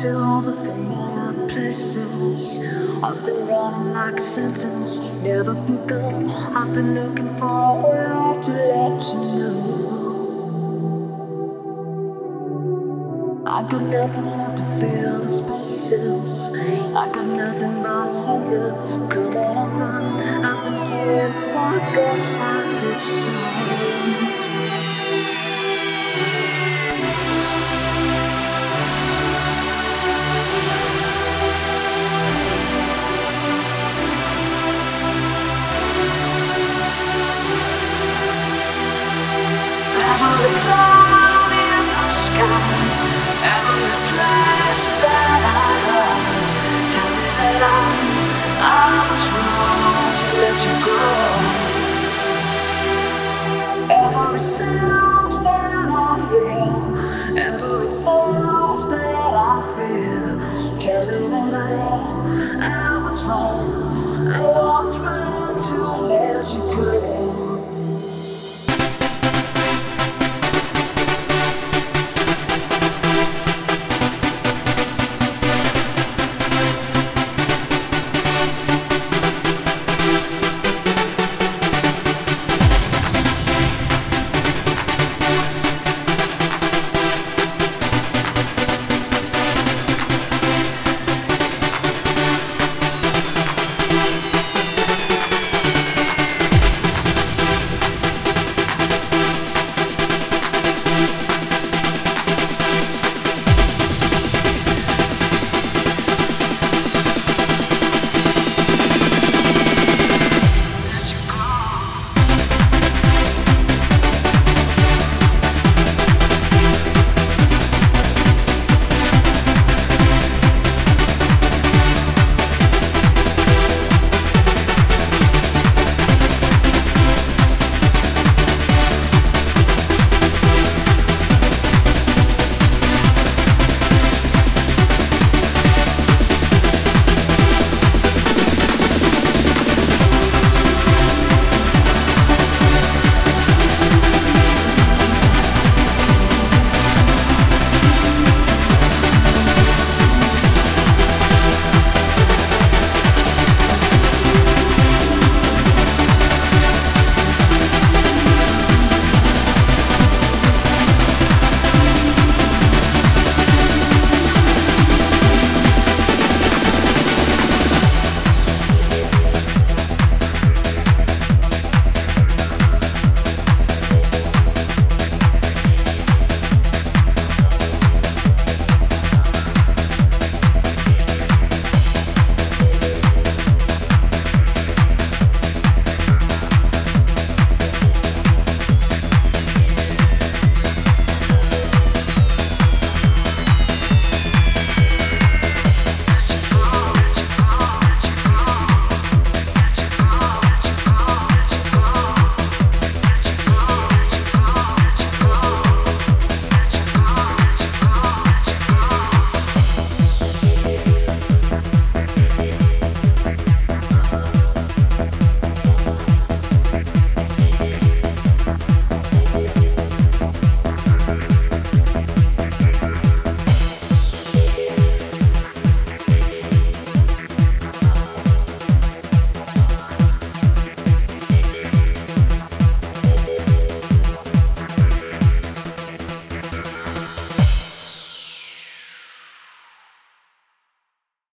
to all the familiar places. I've been running like a sentence, never begun. I've been looking for a way to let you know. I got nothing left to fill the spaces. I got nothing but a center. Come on, I'm done. I've been doing circles good, I did